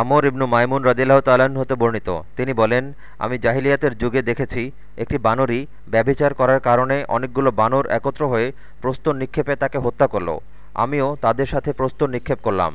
আমর ইবনু মাইমুন রদিল্লাহ তাল্লাহ্ন হতে বর্ণিত। তিনি বলেন, আমি জাহিলিয়াতের যুগে দেখেছি একটি বানরই ব্যভিচার করার কারণে অনেকগুলো বানর একত্র হয়ে প্রস্তর নিক্ষেপে তাকে হত্যা করল। আমিও তাদের সাথে প্রস্তর নিক্ষেপ করলাম।